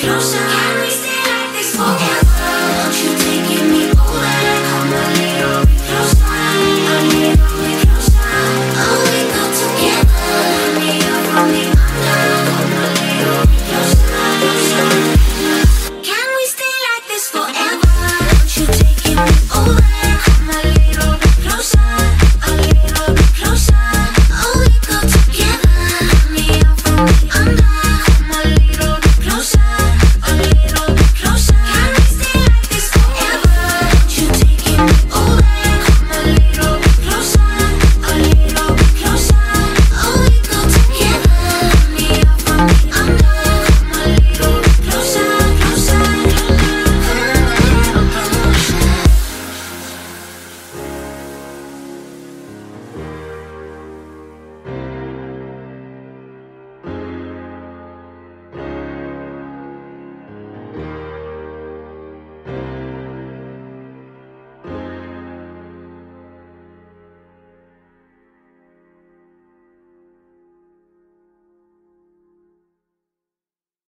closer.